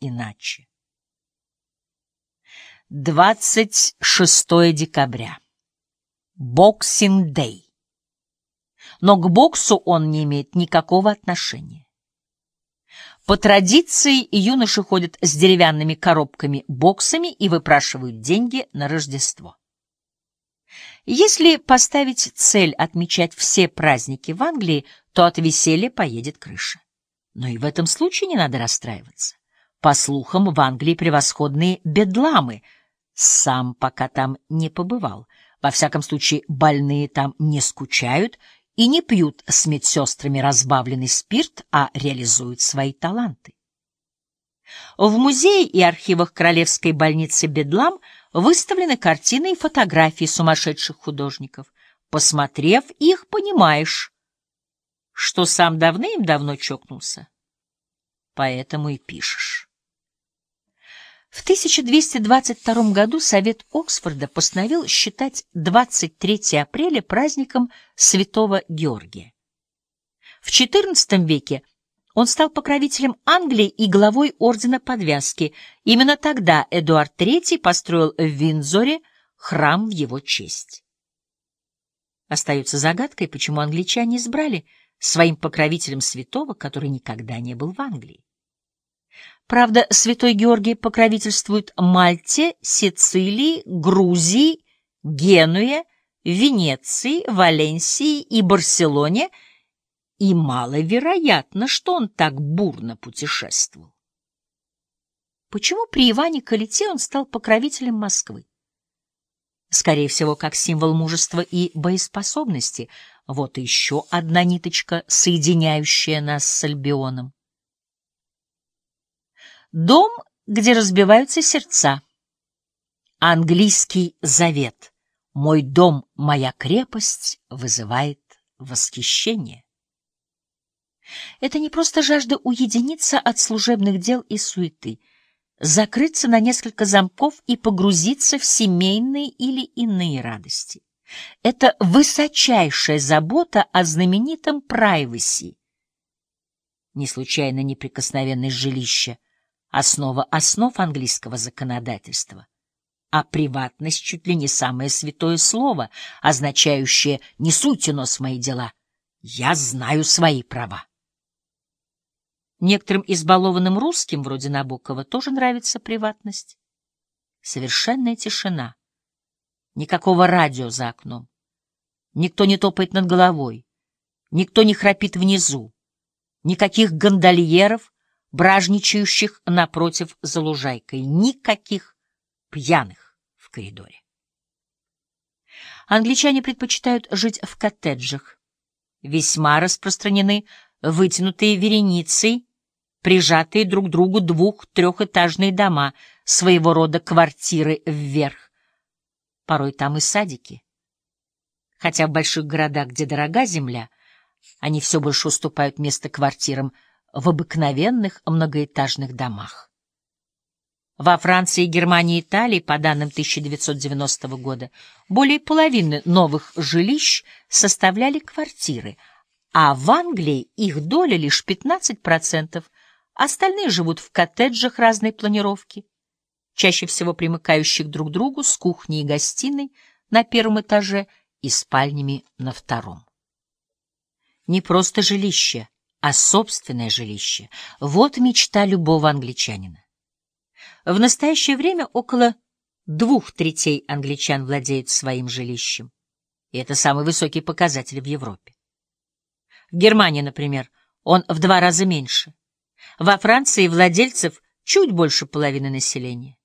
иначе. 26 декабря. Боксинг-дэй. Но к боксу он не имеет никакого отношения. По традиции юноши ходят с деревянными коробками-боксами и выпрашивают деньги на Рождество. Если поставить цель отмечать все праздники в Англии, то от веселья поедет крыша. Но и в этом случае не надо расстраиваться. По слухам, в Англии превосходные бедламы. Сам пока там не побывал. Во всяком случае, больные там не скучают и не пьют с медсестрами разбавленный спирт, а реализуют свои таланты. В музее и архивах Королевской больницы Бедлам выставлены картины и фотографии сумасшедших художников. Посмотрев их, понимаешь, что сам давным-давно чокнулся. Поэтому и пишешь. В 1222 году Совет Оксфорда постановил считать 23 апреля праздником Святого Георгия. В XIV веке он стал покровителем Англии и главой Ордена Подвязки. Именно тогда Эдуард III построил в Виндзоре храм в его честь. Остается загадкой, почему англичане избрали своим покровителем святого, который никогда не был в Англии. Правда, святой Георгий покровительствует Мальте, Сицилии, Грузии, Генуе, Венеции, Валенсии и Барселоне, и маловероятно, что он так бурно путешествовал. Почему при Иване Калите он стал покровителем Москвы? Скорее всего, как символ мужества и боеспособности. Вот еще одна ниточка, соединяющая нас с Альбионом. Дом, где разбиваются сердца. Английский завет. Мой дом, моя крепость вызывает восхищение. Это не просто жажда уединиться от служебных дел и суеты, закрыться на несколько замков и погрузиться в семейные или иные радости. Это высочайшая забота о знаменитом прайваси. Не случайно неприкосновенность жилища — основа основ английского законодательства. А приватность чуть ли не самое святое слово, означающее «не суйте нос мои дела, я знаю свои права». Некоторым избалованным русским, вроде Набокова, тоже нравится приватность. Совершенная тишина. Никакого радио за окном. Никто не топает над головой. Никто не храпит внизу. Никаких гондольеров, бражничающих напротив за лужайкой, никаких пьяных в коридоре. Англичане предпочитают жить в коттеджах. Весьма распространены вытянутые вереницей, прижатые друг к другу двух-трехэтажные дома, своего рода квартиры вверх. Порой там и садики. Хотя в больших городах, где дорога земля, они все больше уступают место квартирам – в обыкновенных многоэтажных домах. Во Франции, Германии и Италии, по данным 1990 года, более половины новых жилищ составляли квартиры, а в Англии их доля лишь 15%, остальные живут в коттеджах разной планировки, чаще всего примыкающих друг к другу с кухней и гостиной на первом этаже и спальнями на втором. Не просто жилище, а собственное жилище — вот мечта любого англичанина. В настоящее время около двух третей англичан владеют своим жилищем, и это самый высокий показатель в Европе. В Германии, например, он в два раза меньше. Во Франции владельцев чуть больше половины населения.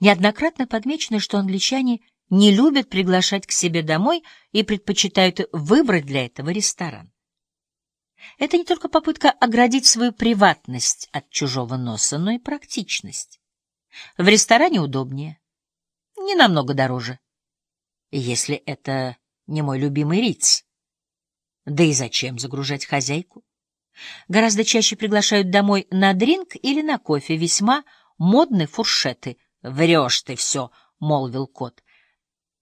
Неоднократно подмечено, что англичане не любят приглашать к себе домой и предпочитают выбрать для этого ресторан. Это не только попытка оградить свою приватность от чужого носа, но и практичность. В ресторане удобнее, не намного дороже, если это не мой любимый Риц. Да и зачем загружать хозяйку? Гораздо чаще приглашают домой на дринг или на кофе весьма модные фуршеты. «Врешь ты все», — молвил кот.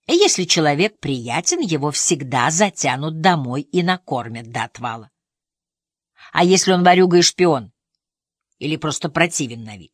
«Если человек приятен, его всегда затянут домой и накормят до отвала. А если он ворюга и шпион? или просто противен на вид.